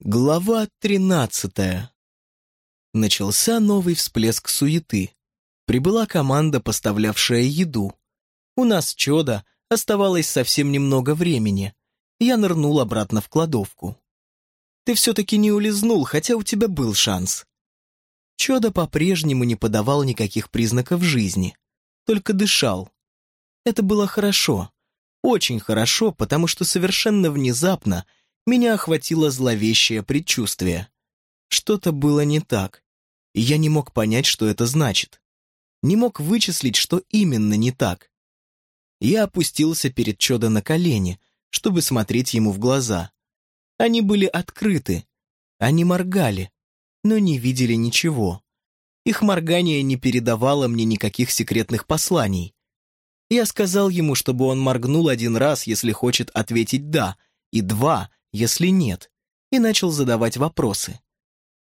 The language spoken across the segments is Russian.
Глава тринадцатая. Начался новый всплеск суеты. Прибыла команда, поставлявшая еду. У нас чудо, оставалось совсем немного времени. Я нырнул обратно в кладовку. Ты все-таки не улизнул, хотя у тебя был шанс. Чудо по-прежнему не подавал никаких признаков жизни, только дышал. Это было хорошо, очень хорошо, потому что совершенно внезапно меня охватило зловещее предчувствие. Что-то было не так, и я не мог понять, что это значит. Не мог вычислить, что именно не так. Я опустился перед Чодо на колени, чтобы смотреть ему в глаза. Они были открыты, они моргали, но не видели ничего. Их моргание не передавало мне никаких секретных посланий. Я сказал ему, чтобы он моргнул один раз, если хочет ответить «да», и два, если нет, и начал задавать вопросы.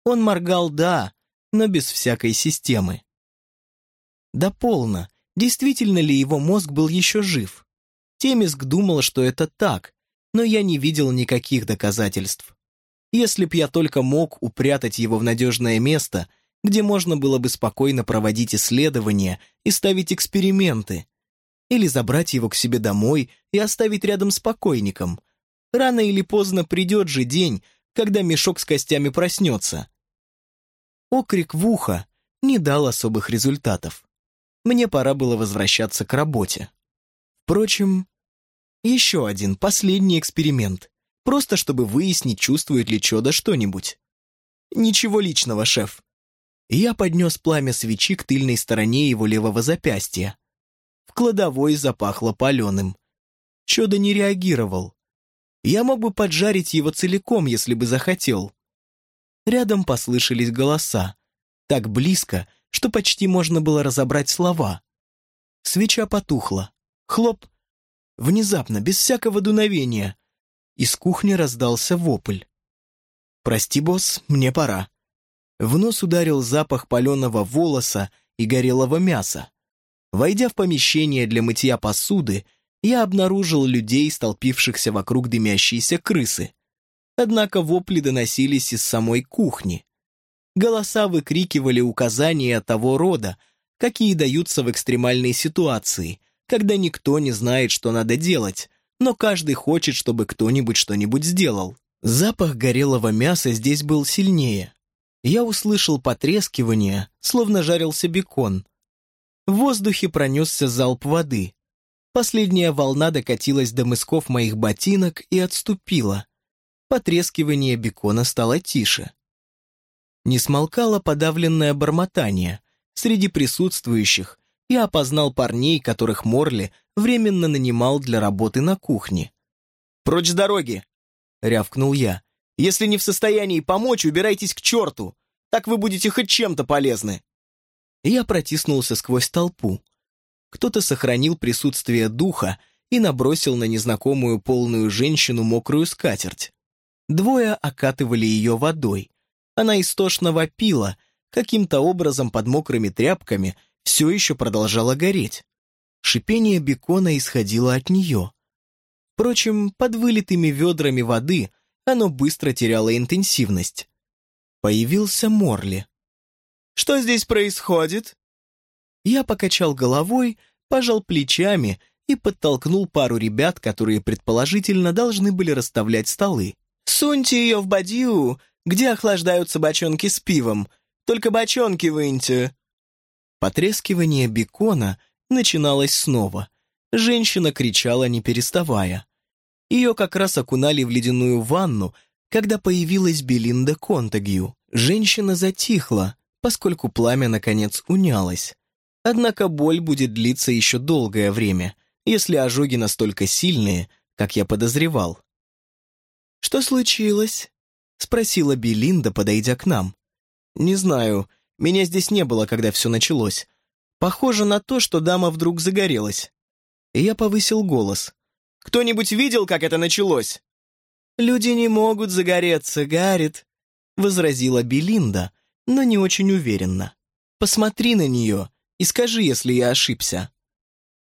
Он моргал «да», но без всякой системы. Да полно, действительно ли его мозг был еще жив? Темиск думал, что это так, но я не видел никаких доказательств. Если б я только мог упрятать его в надежное место, где можно было бы спокойно проводить исследования и ставить эксперименты, или забрать его к себе домой и оставить рядом с покойником. Рано или поздно придет же день, когда мешок с костями проснется. Окрик в ухо не дал особых результатов. Мне пора было возвращаться к работе. Впрочем, еще один, последний эксперимент. Просто чтобы выяснить, чувствует ли Чода что-нибудь. Ничего личного, шеф. Я поднес пламя свечи к тыльной стороне его левого запястья. В кладовой запахло паленым. Чудо не реагировал. Я мог бы поджарить его целиком, если бы захотел. Рядом послышались голоса. Так близко, что почти можно было разобрать слова. Свеча потухла. Хлоп. Внезапно, без всякого дуновения. Из кухни раздался вопль. «Прости, босс, мне пора». В нос ударил запах паленого волоса и горелого мяса. Войдя в помещение для мытья посуды, я обнаружил людей, столпившихся вокруг дымящейся крысы. Однако вопли доносились из самой кухни. Голоса выкрикивали указания того рода, какие даются в экстремальной ситуации, когда никто не знает, что надо делать, но каждый хочет, чтобы кто-нибудь что-нибудь сделал. Запах горелого мяса здесь был сильнее. Я услышал потрескивание, словно жарился бекон, в воздухе пронесся залп воды. Последняя волна докатилась до мысков моих ботинок и отступила. Потрескивание бекона стало тише. Не смолкало подавленное бормотание. Среди присутствующих я опознал парней, которых Морли временно нанимал для работы на кухне. «Прочь с дороги!» — рявкнул я. «Если не в состоянии помочь, убирайтесь к черту! Так вы будете хоть чем-то полезны!» Я протиснулся сквозь толпу. Кто-то сохранил присутствие духа и набросил на незнакомую полную женщину мокрую скатерть. Двое окатывали ее водой. Она истошно вопила, каким-то образом под мокрыми тряпками все еще продолжала гореть. Шипение бекона исходило от нее. Впрочем, под вылитыми ведрами воды оно быстро теряло интенсивность. Появился Морли. Что здесь происходит?» Я покачал головой, пожал плечами и подтолкнул пару ребят, которые предположительно должны были расставлять столы. «Суньте ее в бадью, где охлаждаются бочонки с пивом. Только бочонки выньте». Потрескивание бекона начиналось снова. Женщина кричала, не переставая. Ее как раз окунали в ледяную ванну, когда появилась Белинда Контагью. Женщина затихла, поскольку пламя, наконец, унялось. Однако боль будет длиться еще долгое время, если ожоги настолько сильные, как я подозревал. «Что случилось?» — спросила Белинда, подойдя к нам. «Не знаю. Меня здесь не было, когда все началось. Похоже на то, что дама вдруг загорелась». Я повысил голос. «Кто-нибудь видел, как это началось?» «Люди не могут загореться, Гаррит», — возразила Белинда, но не очень уверенно. «Посмотри на нее и скажи, если я ошибся».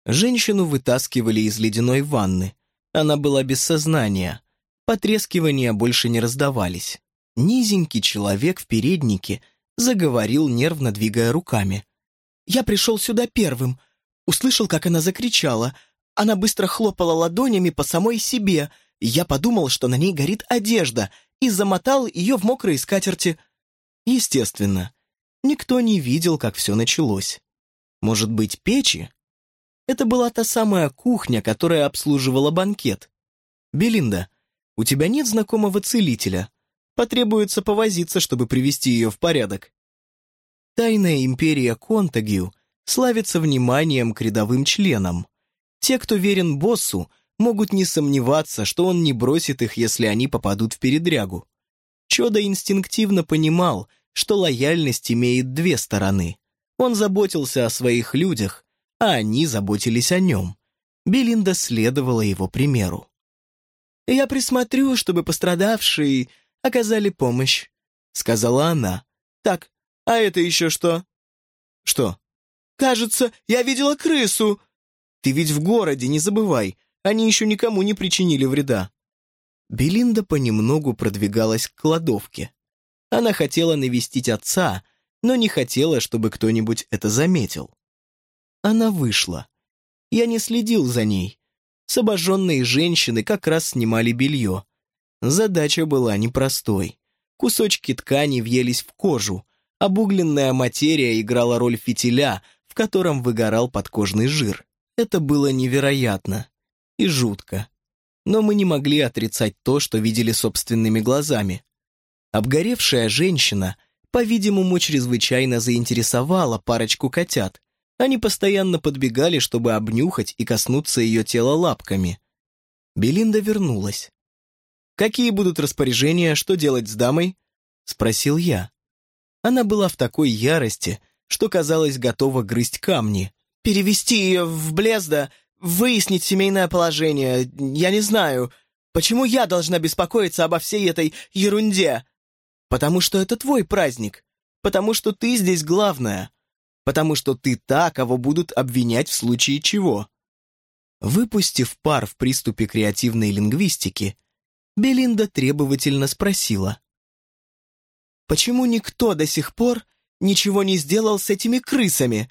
Женщину вытаскивали из ледяной ванны. Она была без сознания. Потрескивания больше не раздавались. Низенький человек в переднике заговорил, нервно двигая руками. «Я пришел сюда первым. Услышал, как она закричала. Она быстро хлопала ладонями по самой себе. Я подумал, что на ней горит одежда, и замотал ее в мокрые скатерти. Естественно, никто не видел, как все началось. Может быть, печи? Это была та самая кухня, которая обслуживала банкет. Белинда, у тебя нет знакомого целителя. Потребуется повозиться, чтобы привести ее в порядок. Тайная империя Контагью славится вниманием к рядовым членам. Те, кто верен боссу, могут не сомневаться, что он не бросит их, если они попадут в передрягу. Чодо инстинктивно понимал, что лояльность имеет две стороны. Он заботился о своих людях, а они заботились о нем. Белинда следовала его примеру. «Я присмотрю, чтобы пострадавшие оказали помощь», — сказала она. «Так, а это еще что?» «Что?» «Кажется, я видела крысу!» «Ты ведь в городе, не забывай. Они еще никому не причинили вреда». Белинда понемногу продвигалась к кладовке. Она хотела навестить отца, но не хотела, чтобы кто-нибудь это заметил. Она вышла. Я не следил за ней. С обожженные женщины как раз снимали белье. Задача была непростой. Кусочки ткани въелись в кожу, обугленная материя играла роль фитиля, в котором выгорал подкожный жир. Это было невероятно и жутко. Но мы не могли отрицать то, что видели собственными глазами. Обгоревшая женщина, по-видимому, чрезвычайно заинтересовала парочку котят. Они постоянно подбегали, чтобы обнюхать и коснуться ее тела лапками. Белинда вернулась. «Какие будут распоряжения, что делать с дамой?» — спросил я. Она была в такой ярости, что, казалось, готова грызть камни. «Перевести ее в Блезда, выяснить семейное положение, я не знаю. Почему я должна беспокоиться обо всей этой ерунде?» «Потому что это твой праздник. Потому что ты здесь главная. Потому что ты та, кого будут обвинять в случае чего». Выпустив пар в приступе креативной лингвистики, Белинда требовательно спросила. «Почему никто до сих пор ничего не сделал с этими крысами?»